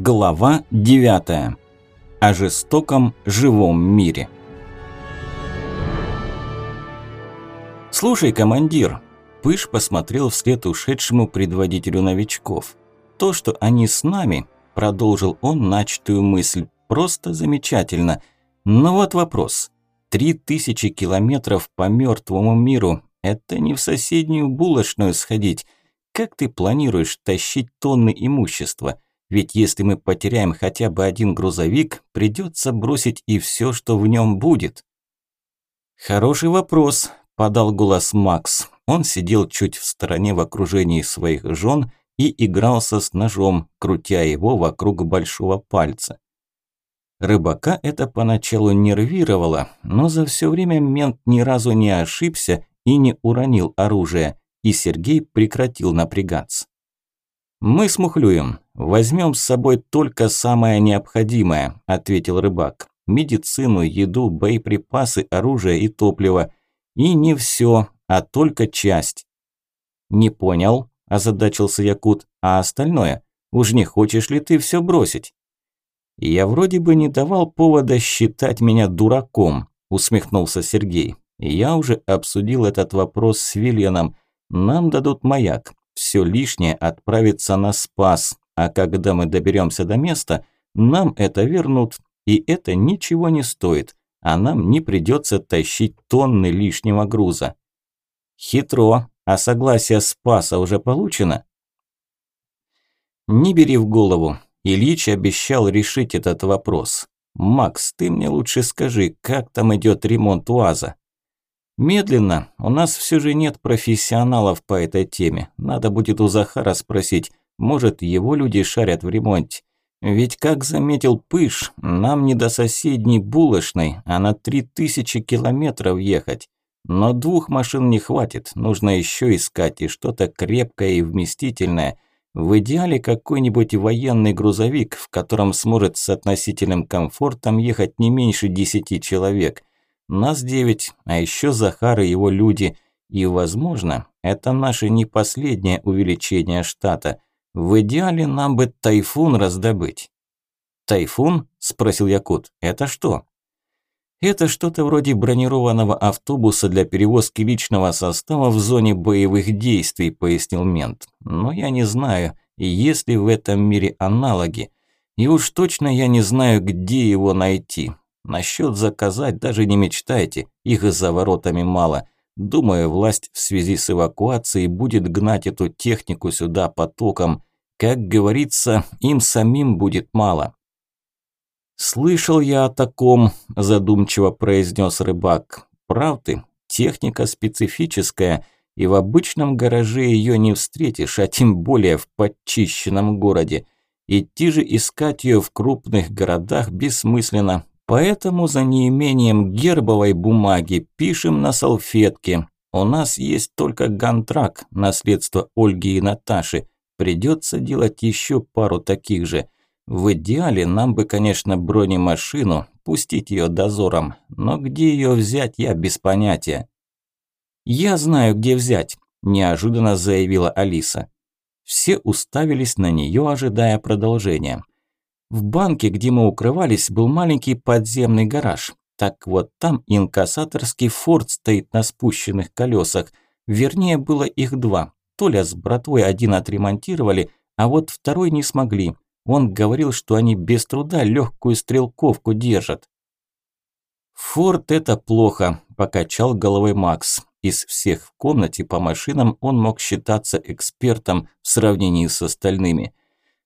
Глава 9. О жестоком живом мире. «Слушай, командир», – Пыш посмотрел вслед ушедшему предводителю новичков. «То, что они с нами», – продолжил он начатую мысль, – «просто замечательно. Но вот вопрос. Три тысячи километров по мертвому миру – это не в соседнюю булочную сходить. Как ты планируешь тащить тонны имущества?» Ведь если мы потеряем хотя бы один грузовик, придется бросить и все, что в нем будет. Хороший вопрос, подал голос Макс. Он сидел чуть в стороне в окружении своих жен и игрался с ножом, крутя его вокруг большого пальца. Рыбака это поначалу нервировало, но за все время мент ни разу не ошибся и не уронил оружие, и Сергей прекратил напрягаться. «Мы смухлюем. Возьмем с собой только самое необходимое», – ответил рыбак. «Медицину, еду, боеприпасы, оружие и топливо. И не все, а только часть». «Не понял», – озадачился Якут. «А остальное? Уж не хочешь ли ты все бросить?» «Я вроде бы не давал повода считать меня дураком», – усмехнулся Сергей. «Я уже обсудил этот вопрос с Вильяном. Нам дадут маяк все лишнее отправится на спас, а когда мы доберемся до места, нам это вернут, и это ничего не стоит, а нам не придется тащить тонны лишнего груза. Хитро, а согласие спаса уже получено? Не бери в голову. Ильич обещал решить этот вопрос. Макс, ты мне лучше скажи, как там идет ремонт УАЗа? Медленно. У нас все же нет профессионалов по этой теме. Надо будет у Захара спросить. Может, его люди шарят в ремонте. Ведь, как заметил Пыш, нам не до соседней булочной, а на три тысячи километров ехать. Но двух машин не хватит, нужно еще искать и что-то крепкое и вместительное. В идеале какой-нибудь военный грузовик, в котором сможет с относительным комфортом ехать не меньше десяти человек. Нас девять, а еще Захар и его люди. И, возможно, это наше не последнее увеличение штата. В идеале нам бы тайфун раздобыть. «Тайфун?» – спросил Якут. «Это что?» «Это что-то вроде бронированного автобуса для перевозки личного состава в зоне боевых действий», – пояснил мент. «Но я не знаю, есть ли в этом мире аналоги. И уж точно я не знаю, где его найти. Насчет заказать даже не мечтайте, их за воротами мало. Думаю, власть в связи с эвакуацией будет гнать эту технику сюда потоком. Как говорится, им самим будет мало. «Слышал я о таком», – задумчиво произнес рыбак. «Правды, техника специфическая, и в обычном гараже ее не встретишь, а тем более в подчищенном городе. Идти же искать ее в крупных городах бессмысленно, Поэтому за неимением гербовой бумаги пишем на салфетке. У нас есть только гантрак, наследство Ольги и Наташи. Придется делать еще пару таких же. В идеале нам бы, конечно, бронемашину, пустить ее дозором, но где ее взять, я без понятия. «Я знаю, где взять», – неожиданно заявила Алиса. Все уставились на нее, ожидая продолжения. В банке, где мы укрывались, был маленький подземный гараж. Так вот там инкассаторский форт стоит на спущенных колесах. Вернее, было их два. Толя с братвой один отремонтировали, а вот второй не смогли. Он говорил, что они без труда легкую стрелковку держат. «Форт – это плохо», – покачал головой Макс. Из всех в комнате по машинам он мог считаться экспертом в сравнении с остальными.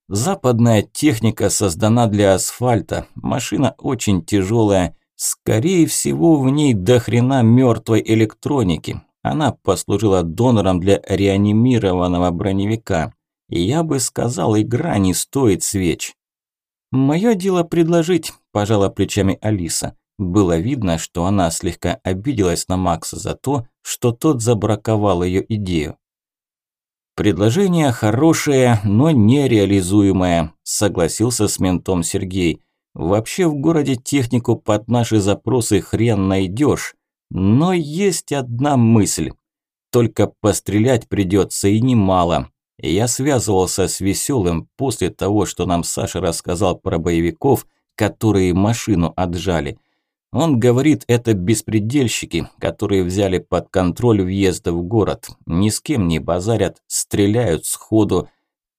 Западная техника создана для асфальта, машина очень тяжелая, скорее всего в ней до хрена мертвой электроники. Она послужила донором для реанимированного броневика. И я бы сказал, игра не стоит свеч. «Мое дело предложить», – пожала плечами Алиса. Было видно, что она слегка обиделась на Макса за то, что тот забраковал ее идею. «Предложение хорошее, но нереализуемое», – согласился с ментом Сергей. «Вообще в городе технику под наши запросы хрен найдешь. Но есть одна мысль. Только пострелять придется и немало. Я связывался с Веселым после того, что нам Саша рассказал про боевиков, которые машину отжали. Он говорит, это беспредельщики, которые взяли под контроль въезда в город. Ни с кем не базарят, стреляют сходу.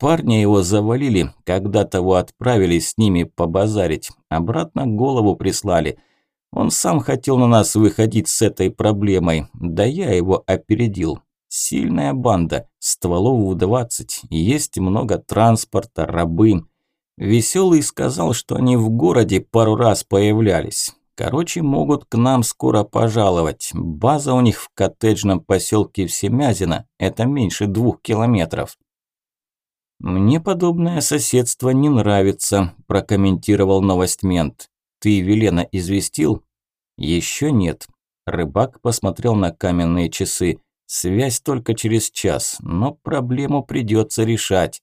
Парня его завалили, когда того отправили с ними побазарить. Обратно голову прислали. Он сам хотел на нас выходить с этой проблемой, да я его опередил. Сильная банда, стволов в 20, есть много транспорта, рабы. Веселый сказал, что они в городе пару раз появлялись. Короче, могут к нам скоро пожаловать. База у них в коттеджном поселке Всемязино. Это меньше двух километров. «Мне подобное соседство не нравится», – прокомментировал новость мент. «Ты Велена известил?» «Еще нет». Рыбак посмотрел на каменные часы. «Связь только через час, но проблему придется решать».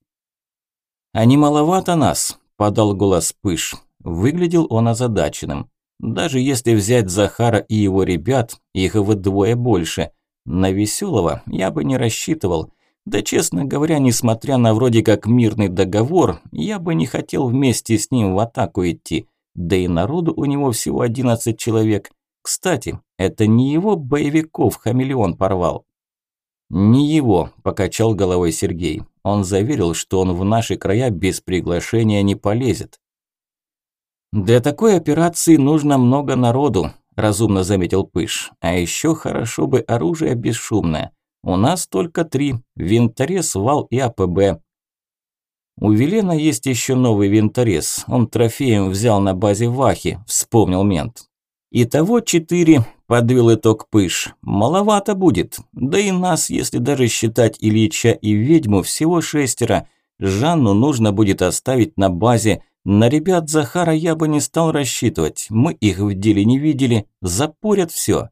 «А не маловато нас?» – подал голос Пыш. Выглядел он озадаченным. Даже если взять Захара и его ребят, их вдвое больше. На Веселого я бы не рассчитывал. Да, честно говоря, несмотря на вроде как мирный договор, я бы не хотел вместе с ним в атаку идти. Да и народу у него всего 11 человек. Кстати, это не его боевиков хамелеон порвал. «Не его», – покачал головой Сергей. Он заверил, что он в наши края без приглашения не полезет. «Для такой операции нужно много народу», – разумно заметил Пыш. «А еще хорошо бы оружие бесшумное. У нас только три – винторез, вал и АПБ». «У Велена есть еще новый винторез. Он трофеем взял на базе Вахи», – вспомнил мент. «Итого четыре», – подвел итог Пыш. «Маловато будет. Да и нас, если даже считать Ильича и ведьму, всего шестеро. Жанну нужно будет оставить на базе – на ребят Захара я бы не стал рассчитывать. Мы их в деле не видели, запорят все.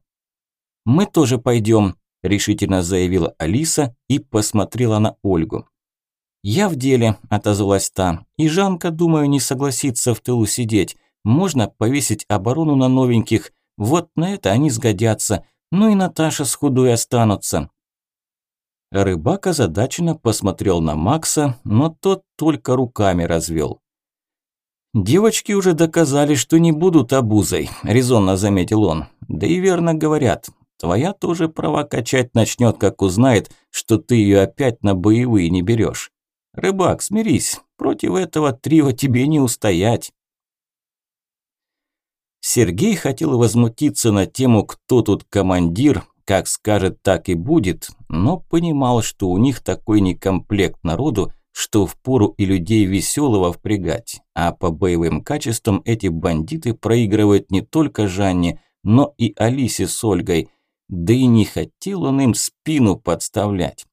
Мы тоже пойдем, решительно заявила Алиса и посмотрела на Ольгу. «Я в деле», – отозвалась та. «И Жанка, думаю, не согласится в тылу сидеть. Можно повесить оборону на новеньких. Вот на это они сгодятся. Ну и Наташа с худой останутся». Рыбак озадаченно посмотрел на Макса, но тот только руками развел. «Девочки уже доказали, что не будут обузой», – резонно заметил он. «Да и верно говорят. Твоя тоже права качать начнет, как узнает, что ты ее опять на боевые не берешь. Рыбак, смирись, против этого трио тебе не устоять». Сергей хотел возмутиться на тему «Кто тут командир?», как скажет, так и будет, но понимал, что у них такой некомплект народу, что впору и людей веселого впрягать, а по боевым качествам эти бандиты проигрывают не только Жанне, но и Алисе с Ольгой, да и не хотел он им спину подставлять.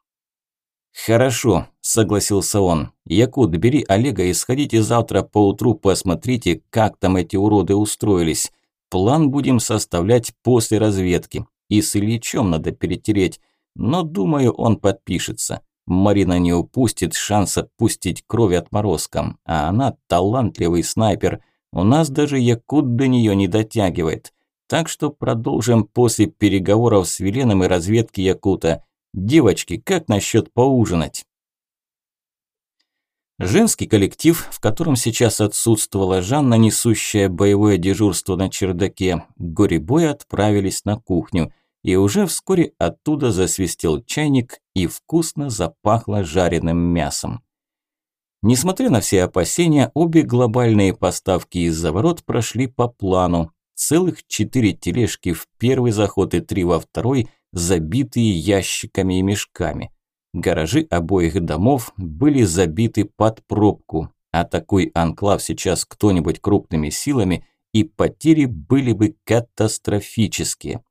«Хорошо», – согласился он. «Якут, бери Олега и сходите завтра поутру посмотрите, как там эти уроды устроились. План будем составлять после разведки. И с Ильичом надо перетереть, но, думаю, он подпишется. Марина не упустит шанса пустить кровь отморозкам, а она талантливый снайпер. У нас даже Якут до нее не дотягивает. Так что продолжим после переговоров с Веленом и разведки Якута. Девочки, как насчет поужинать? Женский коллектив, в котором сейчас отсутствовала Жанна, несущая боевое дежурство на чердаке, горебой отправились на кухню – и уже вскоре оттуда засвистел чайник и вкусно запахло жареным мясом. Несмотря на все опасения, обе глобальные поставки из-за ворот прошли по плану. Целых четыре тележки в первый заход и три во второй, забитые ящиками и мешками. Гаражи обоих домов были забиты под пробку, а такой анклав сейчас кто-нибудь крупными силами, и потери были бы катастрофические.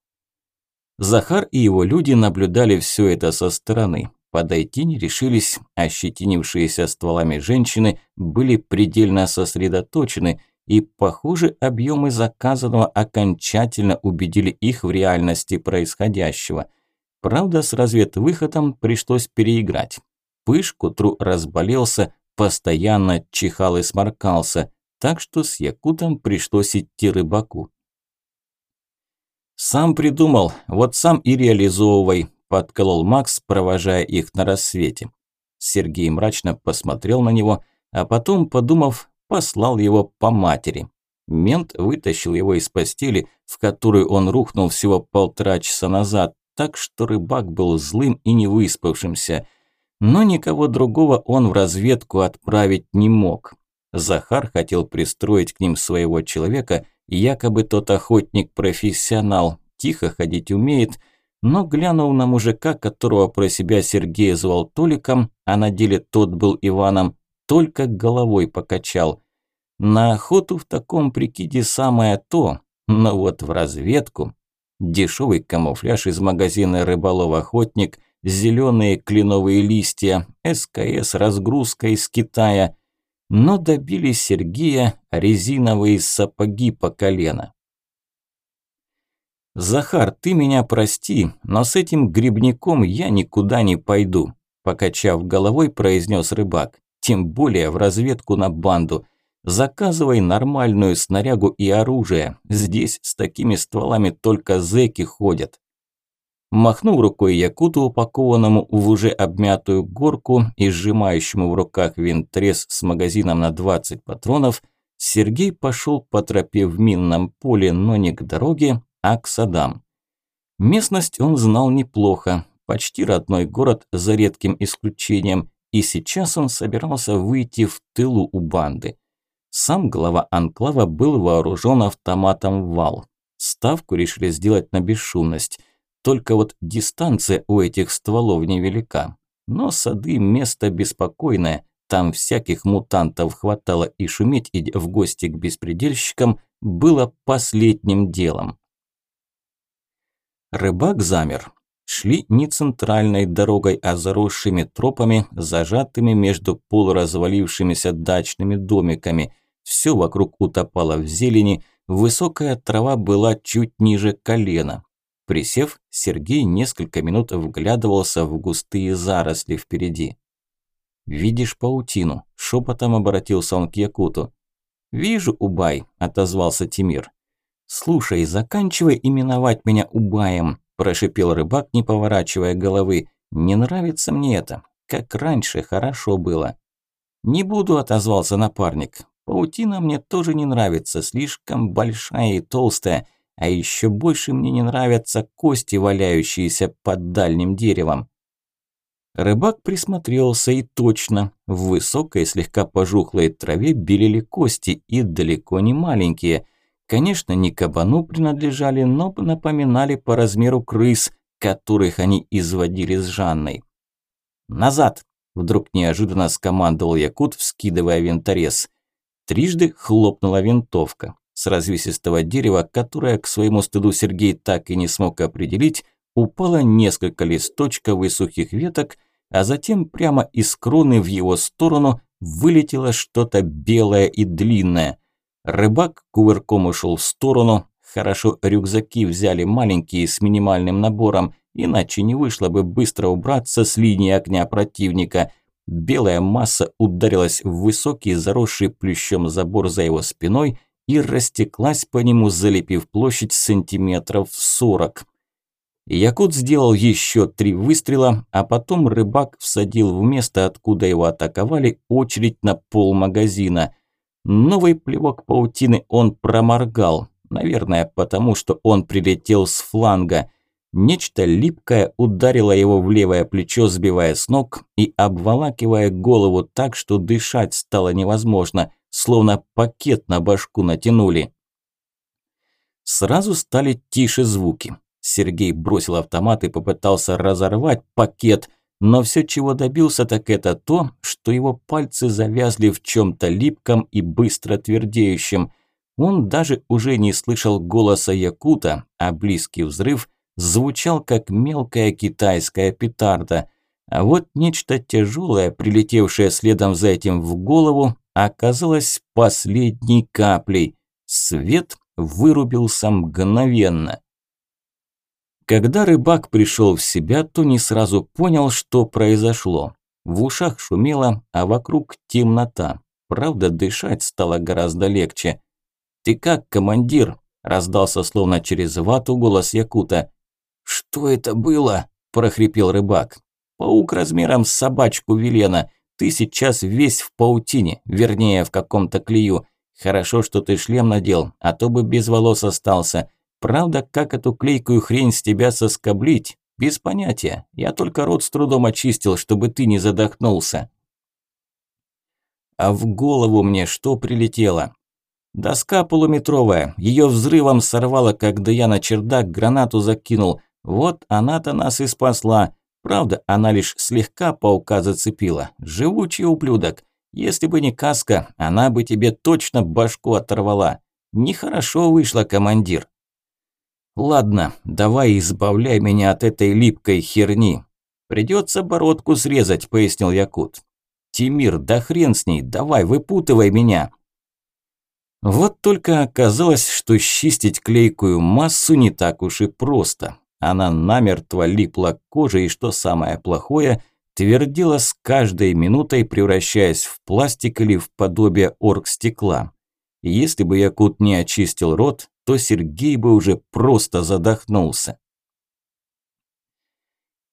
Захар и его люди наблюдали все это со стороны. Подойти не решились, ощетинившиеся стволами женщины были предельно сосредоточены, и, похоже, объемы заказанного окончательно убедили их в реальности происходящего. Правда, с разведвыходом пришлось переиграть. Пыш к утру разболелся, постоянно чихал и сморкался, так что с Якутом пришлось идти рыбаку. «Сам придумал, вот сам и реализовывай», – подколол Макс, провожая их на рассвете. Сергей мрачно посмотрел на него, а потом, подумав, послал его по матери. Мент вытащил его из постели, в которую он рухнул всего полтора часа назад, так что рыбак был злым и невыспавшимся. Но никого другого он в разведку отправить не мог. Захар хотел пристроить к ним своего человека, якобы тот охотник-профессионал, тихо ходить умеет, но глянув на мужика, которого про себя Сергей звал Толиком, а на деле тот был Иваном, только головой покачал. На охоту в таком прикиде самое то, но вот в разведку. Дешевый камуфляж из магазина «Рыболов-охотник», зеленые кленовые листья, СКС, разгрузка из Китая. Но добили Сергея резиновые сапоги по колено. «Захар, ты меня прости, но с этим грибником я никуда не пойду», покачав головой, произнес рыбак. «Тем более в разведку на банду. Заказывай нормальную снарягу и оружие. Здесь с такими стволами только зэки ходят». Махнул рукой Якуту, упакованному в уже обмятую горку и сжимающему в руках винтрес с магазином на 20 патронов, Сергей пошел по тропе в минном поле, но не к дороге, Аксадам. Местность он знал неплохо, почти родной город за редким исключением, и сейчас он собирался выйти в тылу у банды. Сам глава анклава был вооружен автоматом «Вал». Ставку решили сделать на бесшумность. Только вот дистанция у этих стволов невелика. Но сады – место беспокойное, там всяких мутантов хватало, и шуметь, идя в гости к беспредельщикам, было последним делом. Рыбак замер. Шли не центральной дорогой, а заросшими тропами, зажатыми между полуразвалившимися дачными домиками. Все вокруг утопало в зелени, высокая трава была чуть ниже колена. Присев, Сергей несколько минут вглядывался в густые заросли впереди. «Видишь паутину?» – шепотом обратился он к Якуту. «Вижу, Убай», – отозвался Тимир. «Слушай, заканчивай именовать меня Убаем», – прошипел рыбак, не поворачивая головы. «Не нравится мне это. Как раньше хорошо было». «Не буду», – отозвался напарник. «Паутина мне тоже не нравится, слишком большая и толстая, а еще больше мне не нравятся кости, валяющиеся под дальним деревом». Рыбак присмотрелся и точно, в высокой, слегка пожухлой траве белели кости и далеко не маленькие – Конечно, не кабану принадлежали, но напоминали по размеру крыс, которых они изводили с Жанной. «Назад!» – вдруг неожиданно скомандовал Якут, вскидывая винторез. Трижды хлопнула винтовка. С развесистого дерева, которое к своему стыду Сергей так и не смог определить, упало несколько листочков и сухих веток, а затем прямо из кроны в его сторону вылетело что-то белое и длинное – Рыбак кувырком ушел в сторону. Хорошо рюкзаки взяли маленькие с минимальным набором, иначе не вышло бы быстро убраться с линии огня противника. Белая масса ударилась в высокий заросший плющом забор за его спиной и растеклась по нему, залепив площадь сантиметров сорок. Якут сделал еще три выстрела, а потом рыбак всадил в место, откуда его атаковали, очередь на пол магазина – Новый плевок паутины он проморгал, наверное, потому что он прилетел с фланга. Нечто липкое ударило его в левое плечо, сбивая с ног и обволакивая голову так, что дышать стало невозможно, словно пакет на башку натянули. Сразу стали тише звуки. Сергей бросил автомат и попытался разорвать пакет, но все, чего добился, так это то, что его пальцы завязли в чем-то липком и быстро твердеющем. Он даже уже не слышал голоса Якута, а близкий взрыв звучал как мелкая китайская петарда. А вот нечто тяжелое, прилетевшее следом за этим в голову, оказалось последней каплей. Свет вырубился мгновенно. Когда рыбак пришел в себя, то не сразу понял, что произошло. В ушах шумело, а вокруг темнота. Правда, дышать стало гораздо легче. «Ты как, командир?» – раздался словно через вату голос Якута. «Что это было?» – прохрипел рыбак. Паук размером с собачку Велена. Ты сейчас весь в паутине, вернее, в каком-то клею. Хорошо, что ты шлем надел, а то бы без волос остался. Правда, как эту клейкую хрень с тебя соскоблить? Без понятия. Я только рот с трудом очистил, чтобы ты не задохнулся. А в голову мне что прилетело? Доска полуметровая, ее взрывом сорвало, когда я на чердак гранату закинул. Вот она-то нас и спасла. Правда, она лишь слегка паука зацепила. Живучий ублюдок. Если бы не каска, она бы тебе точно башку оторвала. Нехорошо вышло, командир. Ладно, давай избавляй меня от этой липкой херни. Придется бородку срезать, пояснил Якут. Тимир, да хрен с ней, давай, выпутывай меня. Вот только оказалось, что чистить клейкую массу не так уж и просто. Она намертво липла к коже и, что самое плохое, твердила с каждой минутой, превращаясь в пластик или в подобие оргстекла. Если бы Якут не очистил рот, то Сергей бы уже просто задохнулся.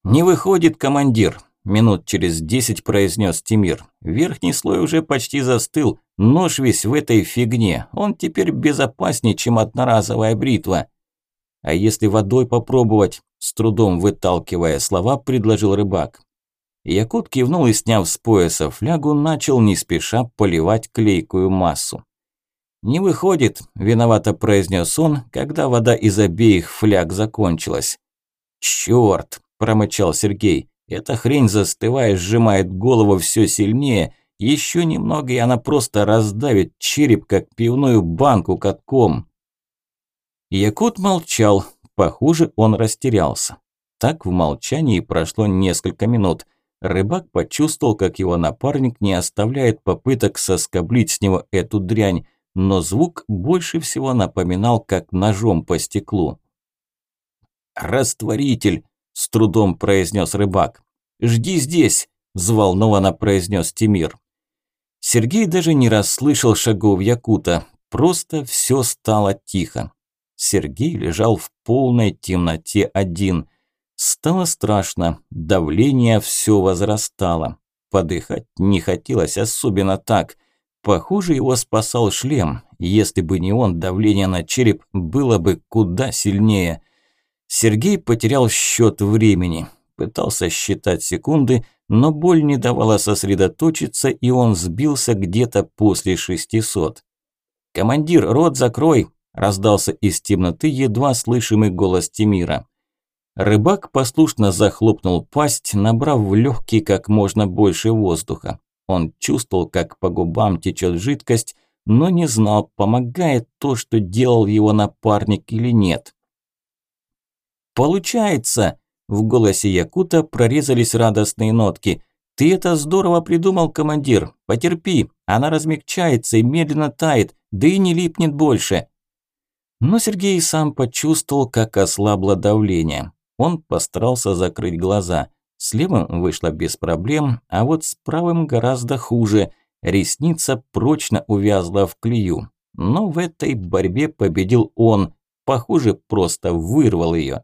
«Не выходит, командир», – минут через десять произнес Тимир. «Верхний слой уже почти застыл, нож весь в этой фигне, он теперь безопаснее, чем одноразовая бритва». А если водой попробовать? С трудом выталкивая слова, предложил рыбак. Якут кивнул и, сняв с пояса флягу, начал не спеша поливать клейкую массу. «Не выходит», – виновато произнес он, когда вода из обеих фляг закончилась. «Чёрт!» – промычал Сергей. «Эта хрень, застывая, сжимает голову все сильнее. Еще немного, и она просто раздавит череп, как пивную банку катком». Якут молчал, похоже, он растерялся. Так в молчании прошло несколько минут. Рыбак почувствовал, как его напарник не оставляет попыток соскоблить с него эту дрянь, но звук больше всего напоминал, как ножом по стеклу. «Растворитель!» – с трудом произнес рыбак. «Жди здесь!» – взволнованно произнес Тимир. Сергей даже не расслышал шагов Якута, просто все стало тихо. Сергей лежал в полной темноте один. Стало страшно, давление все возрастало. Подыхать не хотелось, особенно так. Похоже, его спасал шлем. Если бы не он, давление на череп было бы куда сильнее. Сергей потерял счет времени. Пытался считать секунды, но боль не давала сосредоточиться, и он сбился где-то после 600. «Командир, рот закрой!» Раздался из темноты едва слышимый голос Тимира. Рыбак послушно захлопнул пасть, набрав в легкие как можно больше воздуха. Он чувствовал, как по губам течет жидкость, но не знал, помогает то, что делал его напарник или нет. «Получается!» – в голосе Якута прорезались радостные нотки. «Ты это здорово придумал, командир! Потерпи! Она размягчается и медленно тает, да и не липнет больше!» Но Сергей сам почувствовал, как ослабло давление. Он постарался закрыть глаза. С левым вышло без проблем, а вот с правым гораздо хуже. Ресница прочно увязла в клею. Но в этой борьбе победил он. Похоже, просто вырвал ее.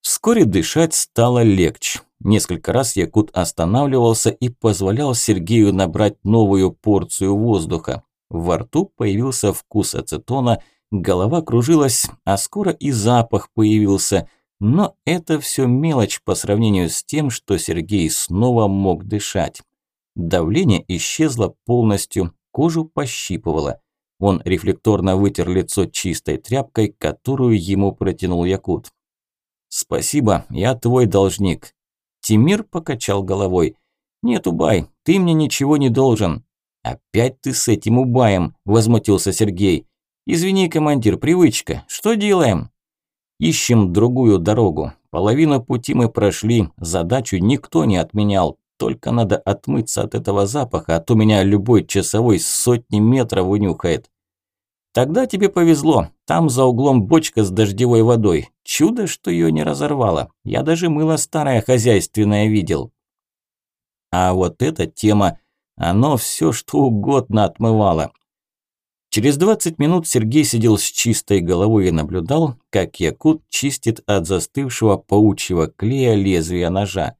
Вскоре дышать стало легче. Несколько раз Якут останавливался и позволял Сергею набрать новую порцию воздуха. Во рту появился вкус ацетона – Голова кружилась, а скоро и запах появился. Но это все мелочь по сравнению с тем, что Сергей снова мог дышать. Давление исчезло полностью, кожу пощипывало. Он рефлекторно вытер лицо чистой тряпкой, которую ему протянул Якут. «Спасибо, я твой должник». Тимир покачал головой. «Нет, Убай, ты мне ничего не должен». «Опять ты с этим Убаем», – возмутился Сергей. «Извини, командир, привычка. Что делаем?» «Ищем другую дорогу. Половину пути мы прошли, задачу никто не отменял. Только надо отмыться от этого запаха, а то меня любой часовой с сотни метров унюхает». «Тогда тебе повезло. Там за углом бочка с дождевой водой. Чудо, что ее не разорвало. Я даже мыло старое хозяйственное видел». А вот эта тема, оно все что угодно отмывало. Через 20 минут Сергей сидел с чистой головой и наблюдал, как Якут чистит от застывшего паучьего клея лезвие ножа.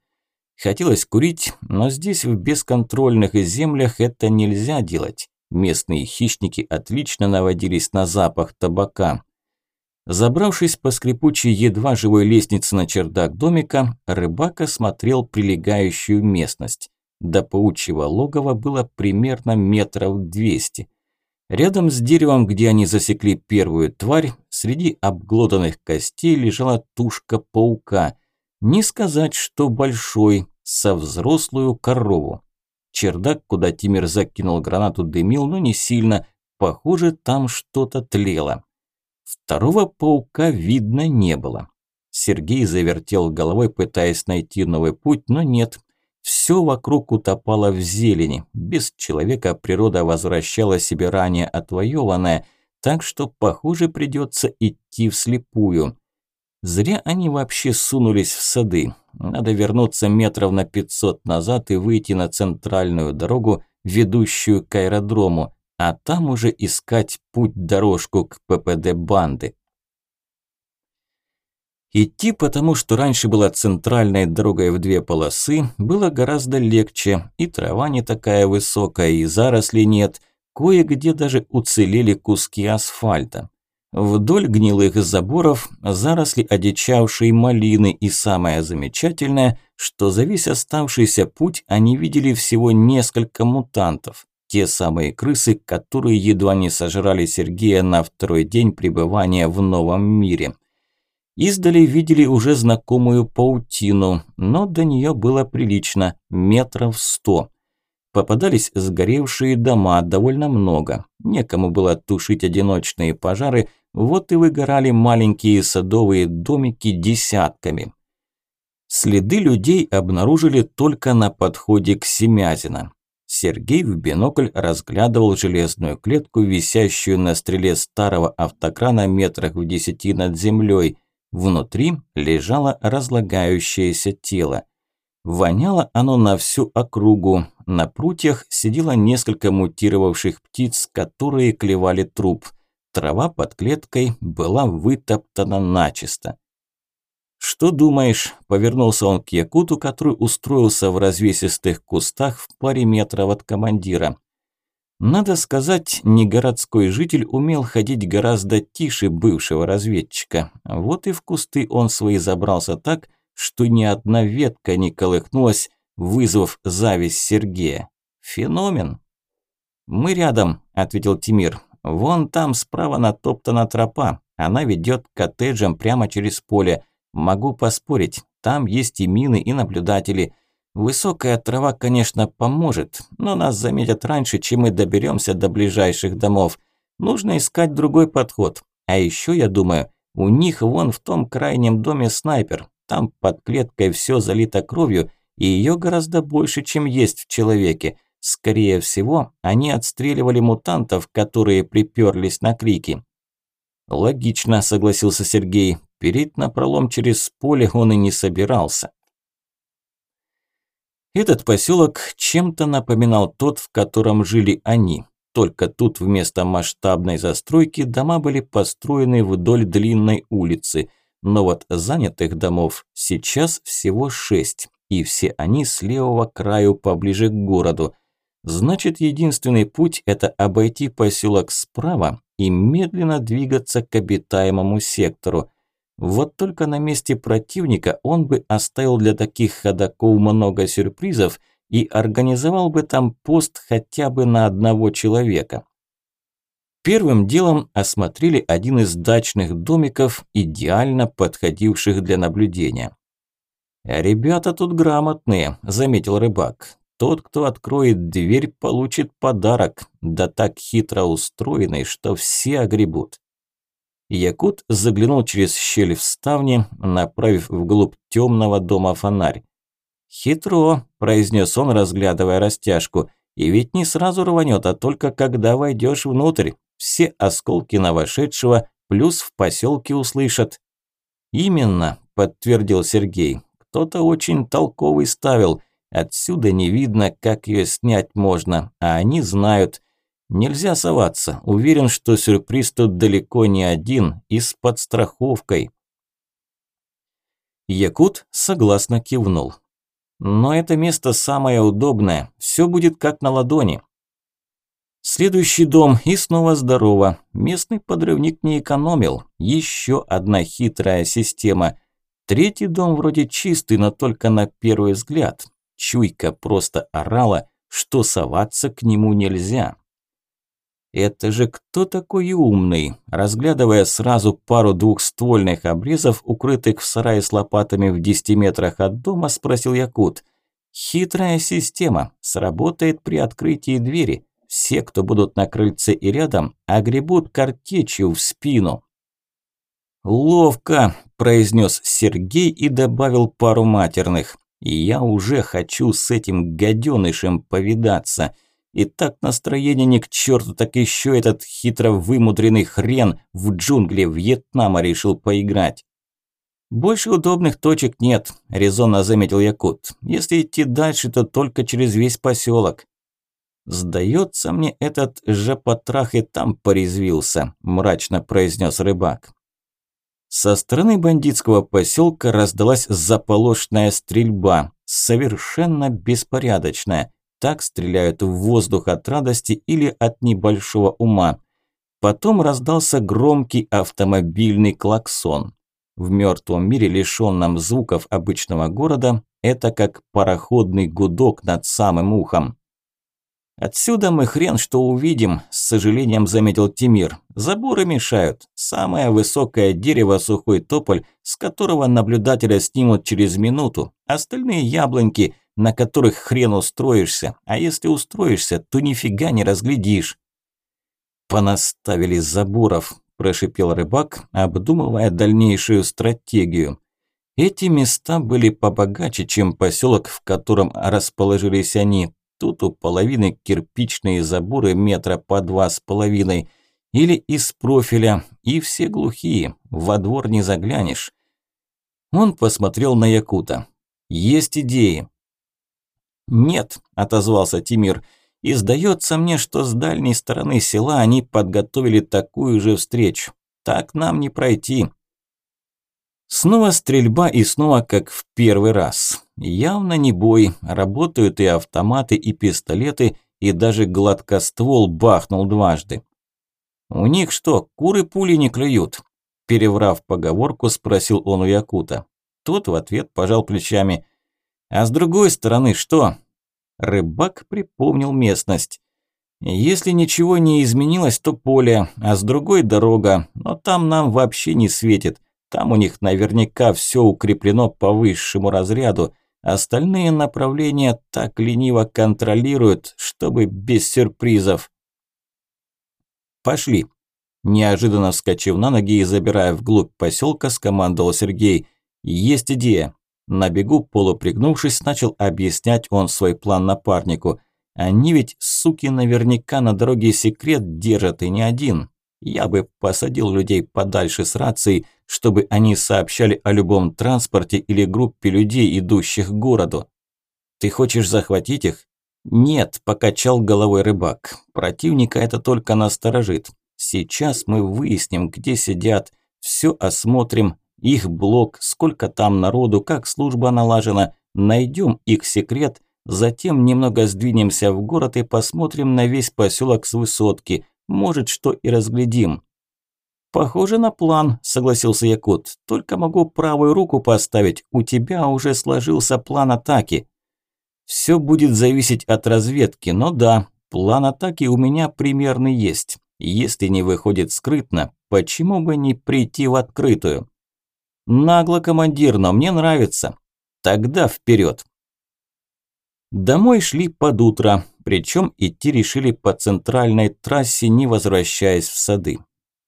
Хотелось курить, но здесь в бесконтрольных землях это нельзя делать. Местные хищники отлично наводились на запах табака. Забравшись по скрипучей едва живой лестнице на чердак домика, рыбак осмотрел прилегающую местность. До паучьего логова было примерно метров двести. Рядом с деревом, где они засекли первую тварь, среди обглоданных костей лежала тушка паука. Не сказать, что большой, со взрослую корову. Чердак, куда Тимир закинул гранату, дымил, но не сильно. Похоже, там что-то тлело. Второго паука видно не было. Сергей завертел головой, пытаясь найти новый путь, но нет. Все вокруг утопало в зелени. Без человека природа возвращала себе ранее отвоеванное, так что, похоже, придется идти вслепую. Зря они вообще сунулись в сады. Надо вернуться метров на 500 назад и выйти на центральную дорогу, ведущую к аэродрому, а там уже искать путь-дорожку к ППД банды. Идти потому, что раньше была центральной дорогой в две полосы, было гораздо легче, и трава не такая высокая, и зарослей нет, кое-где даже уцелели куски асфальта. Вдоль гнилых заборов заросли одичавшей малины, и самое замечательное, что за весь оставшийся путь они видели всего несколько мутантов. Те самые крысы, которые едва не сожрали Сергея на второй день пребывания в новом мире. Издали видели уже знакомую паутину, но до нее было прилично, метров сто. Попадались сгоревшие дома довольно много. Некому было тушить одиночные пожары – вот и выгорали маленькие садовые домики десятками. Следы людей обнаружили только на подходе к Семязино. Сергей в бинокль разглядывал железную клетку, висящую на стреле старого автокрана метрах в десяти над землей. Внутри лежало разлагающееся тело. Воняло оно на всю округу. На прутьях сидело несколько мутировавших птиц, которые клевали труп – Трава под клеткой была вытоптана начисто. «Что думаешь?» – повернулся он к Якуту, который устроился в развесистых кустах в паре метров от командира. Надо сказать, негородской житель умел ходить гораздо тише бывшего разведчика. Вот и в кусты он свои забрался так, что ни одна ветка не колыхнулась, вызвав зависть Сергея. Феномен. «Мы рядом», – ответил Тимир. Вон там справа натоптана тропа. Она ведет к коттеджам прямо через поле. Могу поспорить, там есть и мины, и наблюдатели. Высокая трава, конечно, поможет, но нас заметят раньше, чем мы доберемся до ближайших домов. Нужно искать другой подход. А еще, я думаю, у них вон в том крайнем доме снайпер. Там под клеткой все залито кровью, и ее гораздо больше, чем есть в человеке. Скорее всего, они отстреливали мутантов, которые приперлись на крики. Логично, согласился Сергей. Переть на пролом через поле он и не собирался. Этот поселок чем-то напоминал тот, в котором жили они. Только тут вместо масштабной застройки дома были построены вдоль длинной улицы. Но вот занятых домов сейчас всего шесть, и все они с левого краю поближе к городу. Значит, единственный путь – это обойти поселок справа и медленно двигаться к обитаемому сектору. Вот только на месте противника он бы оставил для таких ходаков много сюрпризов и организовал бы там пост хотя бы на одного человека. Первым делом осмотрели один из дачных домиков, идеально подходивших для наблюдения. «Ребята тут грамотные», – заметил рыбак. Тот, кто откроет дверь, получит подарок, да так хитро устроенный, что все огребут. Якут заглянул через щель в ставне, направив вглубь темного дома фонарь. «Хитро», – произнес он, разглядывая растяжку, – «и ведь не сразу рванет, а только когда войдешь внутрь. Все осколки на вошедшего, плюс в поселке услышат». «Именно», – подтвердил Сергей, – «кто-то очень толковый ставил». Отсюда не видно, как ее снять можно, а они знают. Нельзя соваться. Уверен, что сюрприз тут далеко не один и с подстраховкой. Якут согласно кивнул. Но это место самое удобное, все будет как на ладони. Следующий дом и снова здорово. Местный подрывник не экономил. Еще одна хитрая система. Третий дом вроде чистый, но только на первый взгляд. Чуйка просто орала, что соваться к нему нельзя. Это же кто такой умный? Разглядывая сразу пару двухствольных обрезов, укрытых в сарае с лопатами в 10 метрах от дома, спросил Якут. Хитрая система, сработает при открытии двери. Все, кто будут на крыльце и рядом, огребут картечью в спину. «Ловко», – произнес Сергей и добавил пару матерных. «Я уже хочу с этим гаденышем повидаться». И так настроение не к черту, так еще этот хитро вымудренный хрен в джунгли Вьетнама решил поиграть. «Больше удобных точек нет», – резонно заметил Якут. «Если идти дальше, то только через весь поселок». «Сдается мне, этот жопотрах и там порезвился», – мрачно произнес рыбак. Со стороны бандитского поселка раздалась заполошная стрельба, совершенно беспорядочная. Так стреляют в воздух от радости или от небольшого ума. Потом раздался громкий автомобильный клаксон. В мертвом мире, лишенном звуков обычного города, это как пароходный гудок над самым ухом. «Отсюда мы хрен что увидим», – с сожалением заметил Тимир. «Заборы мешают. Самое высокое дерево – сухой тополь, с которого наблюдателя снимут через минуту. Остальные яблоньки на которых хрен устроишься, а если устроишься, то нифига не разглядишь. Понаставили заборов, прошипел рыбак, обдумывая дальнейшую стратегию. Эти места были побогаче, чем поселок, в котором расположились они. Тут у половины кирпичные заборы метра по два с половиной, или из профиля, и все глухие, во двор не заглянешь. Он посмотрел на Якута. Есть идеи. «Нет», – отозвался Тимир, – «и сдается мне, что с дальней стороны села они подготовили такую же встречу. Так нам не пройти». Снова стрельба и снова как в первый раз. Явно не бой, работают и автоматы, и пистолеты, и даже гладкоствол бахнул дважды. «У них что, куры пули не клюют?» Переврав поговорку, спросил он у Якута. Тот в ответ пожал плечами. А с другой стороны что? Рыбак припомнил местность. Если ничего не изменилось, то поле, а с другой дорога, но там нам вообще не светит. Там у них наверняка все укреплено по высшему разряду. Остальные направления так лениво контролируют, чтобы без сюрпризов. Пошли. Неожиданно вскочив на ноги и забирая вглубь поселка, скомандовал Сергей. Есть идея. На бегу, полупригнувшись, начал объяснять он свой план напарнику. Они ведь, суки, наверняка на дороге секрет держат и не один. Я бы посадил людей подальше с рацией, чтобы они сообщали о любом транспорте или группе людей, идущих к городу. Ты хочешь захватить их? Нет, покачал головой рыбак. Противника это только насторожит. Сейчас мы выясним, где сидят, все осмотрим, их блок, сколько там народу, как служба налажена, найдем их секрет, затем немного сдвинемся в город и посмотрим на весь поселок с высотки, может, что и разглядим. «Похоже на план», – согласился Якут. «Только могу правую руку поставить. У тебя уже сложился план атаки». «Все будет зависеть от разведки, но да, план атаки у меня примерный есть. Если не выходит скрытно, почему бы не прийти в открытую?» Нагло, командир, но мне нравится. Тогда вперед. Домой шли под утро, причем идти решили по центральной трассе, не возвращаясь в сады.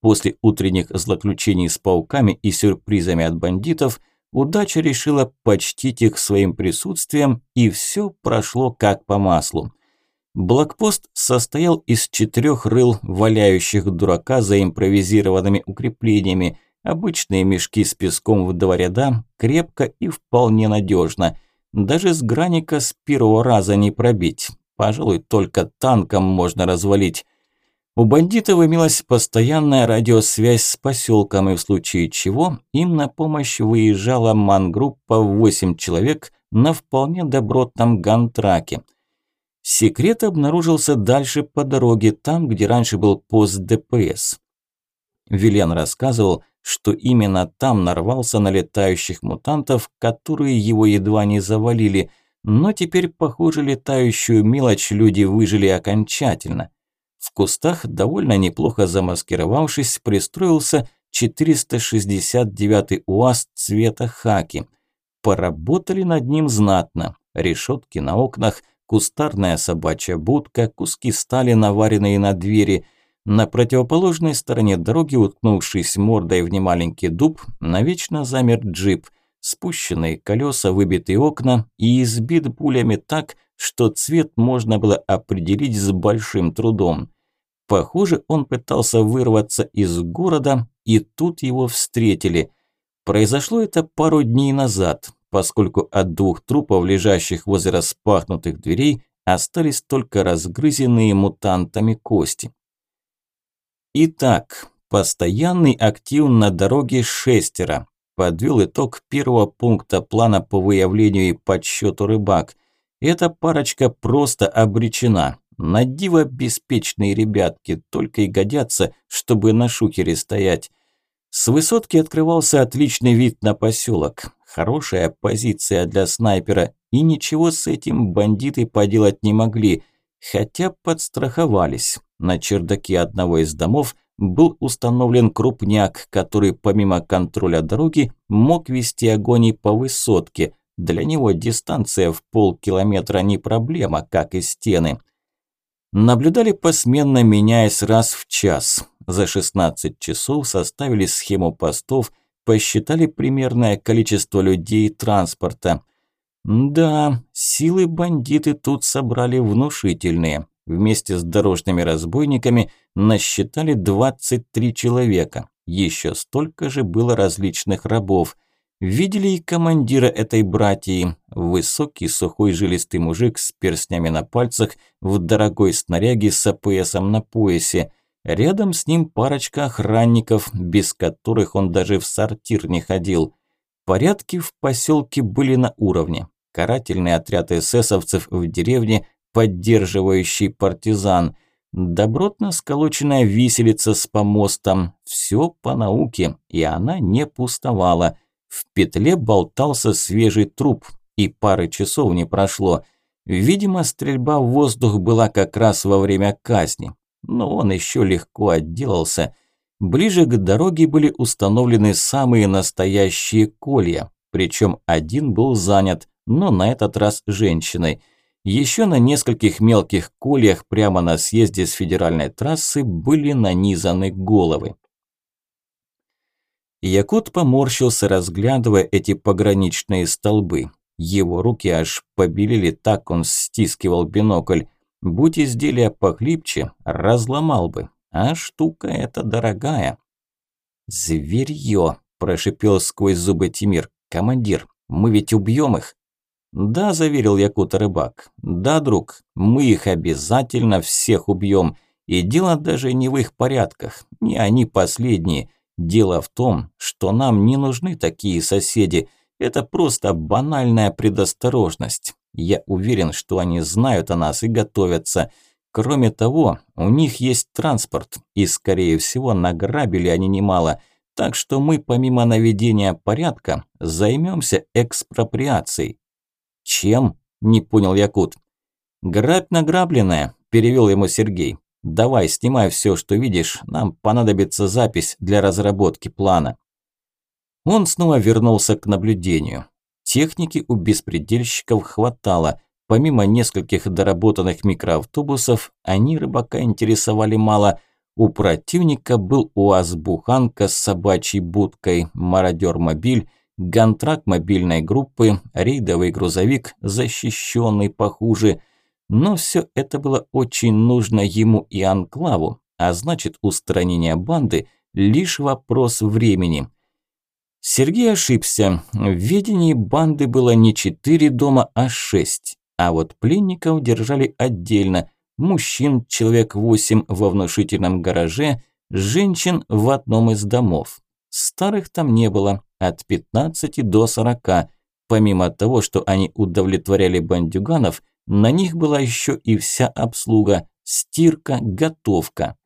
После утренних злоключений с пауками и сюрпризами от бандитов, удача решила почтить их своим присутствием, и все прошло как по маслу. Блокпост состоял из четырех рыл, валяющих дурака за импровизированными укреплениями – Обычные мешки с песком в два ряда, крепко и вполне надежно. Даже с граника с первого раза не пробить. Пожалуй, только танком можно развалить. У бандитов имелась постоянная радиосвязь с поселком, и в случае чего им на помощь выезжала мангруппа в 8 человек на вполне добротном гантраке. Секрет обнаружился дальше по дороге, там, где раньше был пост ДПС. Вилен рассказывал, что именно там нарвался на летающих мутантов, которые его едва не завалили, но теперь, похоже, летающую мелочь люди выжили окончательно. В кустах, довольно неплохо замаскировавшись, пристроился 469-й УАЗ цвета хаки. Поработали над ним знатно. Решетки на окнах, кустарная собачья будка, куски стали наваренные на двери – на противоположной стороне дороги, уткнувшись мордой в немаленький дуб, навечно замер джип. Спущенные колеса, выбитые окна и избит пулями так, что цвет можно было определить с большим трудом. Похоже, он пытался вырваться из города, и тут его встретили. Произошло это пару дней назад, поскольку от двух трупов, лежащих возле распахнутых дверей, остались только разгрызенные мутантами кости. Итак, постоянный актив на дороге шестеро. Подвел итог первого пункта плана по выявлению и подсчету рыбак. Эта парочка просто обречена. На диво беспечные ребятки, только и годятся, чтобы на шухере стоять. С высотки открывался отличный вид на поселок. Хорошая позиция для снайпера, и ничего с этим бандиты поделать не могли, хотя подстраховались. На чердаке одного из домов был установлен крупняк, который помимо контроля дороги мог вести огонь и по высотке. Для него дистанция в полкилометра не проблема, как и стены. Наблюдали посменно, меняясь раз в час. За 16 часов составили схему постов, посчитали примерное количество людей и транспорта. Да, силы бандиты тут собрали внушительные вместе с дорожными разбойниками насчитали 23 человека. Еще столько же было различных рабов. Видели и командира этой братьи, высокий сухой жилистый мужик с перстнями на пальцах, в дорогой снаряге с АПСом на поясе. Рядом с ним парочка охранников, без которых он даже в сортир не ходил. Порядки в поселке были на уровне. Карательный отряд эсэсовцев в деревне поддерживающий партизан, добротно сколоченная виселица с помостом, все по науке, и она не пустовала. В петле болтался свежий труп, и пары часов не прошло. Видимо, стрельба в воздух была как раз во время казни, но он еще легко отделался. Ближе к дороге были установлены самые настоящие колья, причем один был занят, но на этот раз женщиной – еще на нескольких мелких кольях прямо на съезде с федеральной трассы были нанизаны головы. Якут поморщился, разглядывая эти пограничные столбы. Его руки аж побелели, так он стискивал бинокль. Будь изделие похлипче, разломал бы. А штука эта дорогая. «Зверьё!» – прошипел сквозь зубы Тимир. «Командир, мы ведь убьем их!» «Да», – заверил Якута рыбак. «Да, друг, мы их обязательно всех убьем. И дело даже не в их порядках, не они последние. Дело в том, что нам не нужны такие соседи. Это просто банальная предосторожность. Я уверен, что они знают о нас и готовятся. Кроме того, у них есть транспорт, и, скорее всего, награбили они немало. Так что мы, помимо наведения порядка, займемся экспроприацией. «Чем?» – не понял Якут. «Грабь награбленное», – перевел ему Сергей. «Давай, снимай все, что видишь, нам понадобится запись для разработки плана». Он снова вернулся к наблюдению. Техники у беспредельщиков хватало. Помимо нескольких доработанных микроавтобусов, они рыбака интересовали мало. У противника был УАЗ-буханка с собачьей будкой, мародер-мобиль – гантрак мобильной группы, рейдовый грузовик, защищенный похуже. Но все это было очень нужно ему и Анклаву, а значит устранение банды – лишь вопрос времени. Сергей ошибся. В ведении банды было не четыре дома, а шесть. А вот пленников держали отдельно. мужчин человек восемь во внушительном гараже, женщин в одном из домов. Старых там не было, от 15 до 40. Помимо того, что они удовлетворяли бандюганов, на них была еще и вся обслуга, стирка, готовка.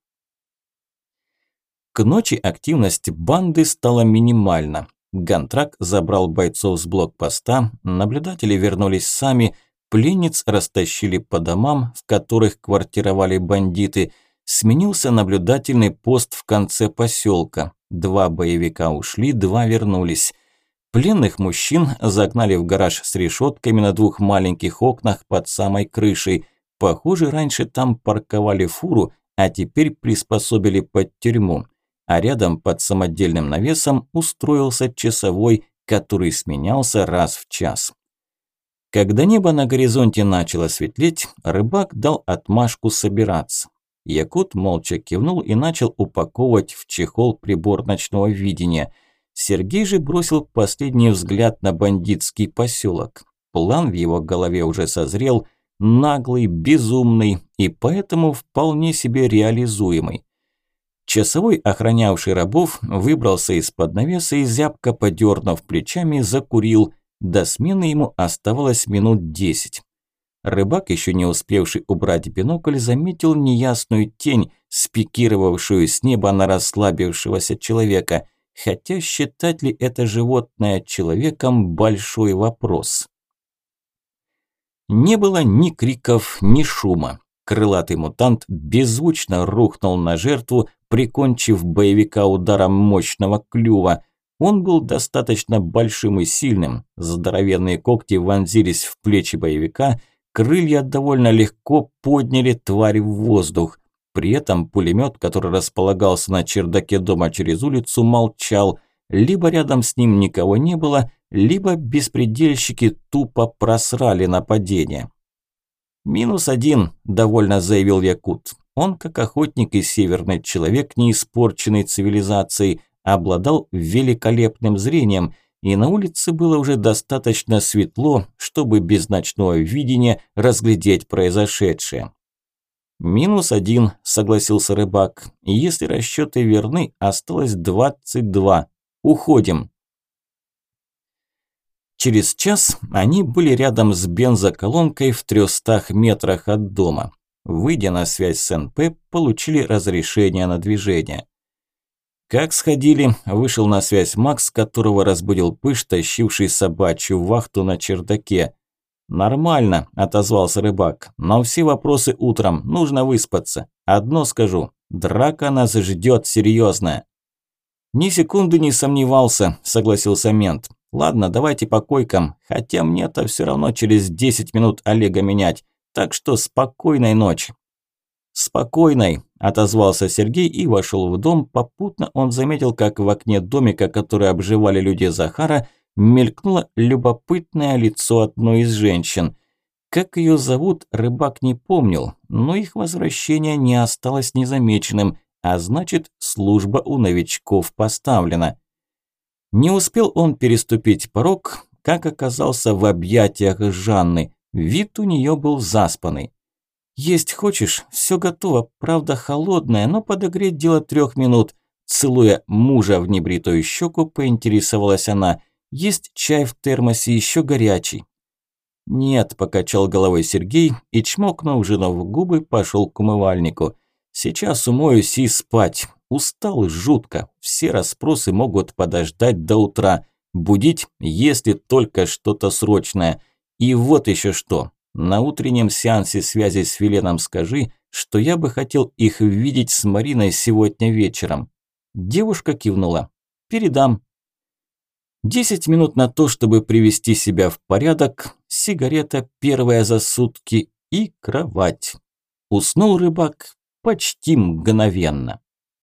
К ночи активность банды стала минимальна. Гантрак забрал бойцов с блокпоста, наблюдатели вернулись сами, пленниц растащили по домам, в которых квартировали бандиты, сменился наблюдательный пост в конце поселка. Два боевика ушли, два вернулись. Пленных мужчин загнали в гараж с решетками на двух маленьких окнах под самой крышей. Похоже, раньше там парковали фуру, а теперь приспособили под тюрьму. А рядом под самодельным навесом устроился часовой, который сменялся раз в час. Когда небо на горизонте начало светлеть, рыбак дал отмашку собираться. Якут молча кивнул и начал упаковывать в чехол прибор ночного видения. Сергей же бросил последний взгляд на бандитский поселок. План в его голове уже созрел, наглый, безумный и поэтому вполне себе реализуемый. Часовой, охранявший рабов, выбрался из-под навеса и зябко подернув плечами, закурил. До смены ему оставалось минут десять. Рыбак, еще не успевший убрать бинокль, заметил неясную тень, спикировавшую с неба на расслабившегося человека. Хотя считать ли это животное человеком – большой вопрос. Не было ни криков, ни шума. Крылатый мутант беззвучно рухнул на жертву, прикончив боевика ударом мощного клюва. Он был достаточно большим и сильным. Здоровенные когти вонзились в плечи боевика – Крылья довольно легко подняли тварь в воздух. При этом пулемет, который располагался на чердаке дома через улицу, молчал. Либо рядом с ним никого не было, либо беспредельщики тупо просрали нападение. «Минус один», – довольно заявил Якут. Он, как охотник и северный человек, не испорченный цивилизацией, обладал великолепным зрением – и на улице было уже достаточно светло, чтобы без ночного видения разглядеть произошедшее. «Минус один», – согласился рыбак. «Если расчеты верны, осталось двадцать два. Уходим». Через час они были рядом с бензоколонкой в трехстах метрах от дома. Выйдя на связь с НП, получили разрешение на движение. Как сходили, вышел на связь Макс, которого разбудил Пыш, тащивший собачью вахту на чердаке. «Нормально», – отозвался рыбак, – «но все вопросы утром, нужно выспаться. Одно скажу, драка нас ждет серьезная». «Ни секунды не сомневался», – согласился мент. «Ладно, давайте по койкам, хотя мне-то все равно через 10 минут Олега менять, так что спокойной ночи». «Спокойной», – отозвался Сергей и вошел в дом. Попутно он заметил, как в окне домика, который обживали люди Захара, мелькнуло любопытное лицо одной из женщин. Как ее зовут, рыбак не помнил, но их возвращение не осталось незамеченным, а значит, служба у новичков поставлена. Не успел он переступить порог, как оказался в объятиях Жанны. Вид у нее был заспанный. «Есть хочешь? Все готово, правда холодное, но подогреть дело трех минут». Целуя мужа в небритую щеку, поинтересовалась она. «Есть чай в термосе, еще горячий». «Нет», – покачал головой Сергей и, чмокнув жену в губы, пошел к умывальнику. «Сейчас умоюсь и спать. Устал жутко. Все расспросы могут подождать до утра. Будить, если только что-то срочное. И вот еще что. На утреннем сеансе связи с Веленом скажи, что я бы хотел их видеть с Мариной сегодня вечером. Девушка кивнула. Передам. Десять минут на то, чтобы привести себя в порядок, сигарета первая за сутки и кровать. Уснул рыбак почти мгновенно.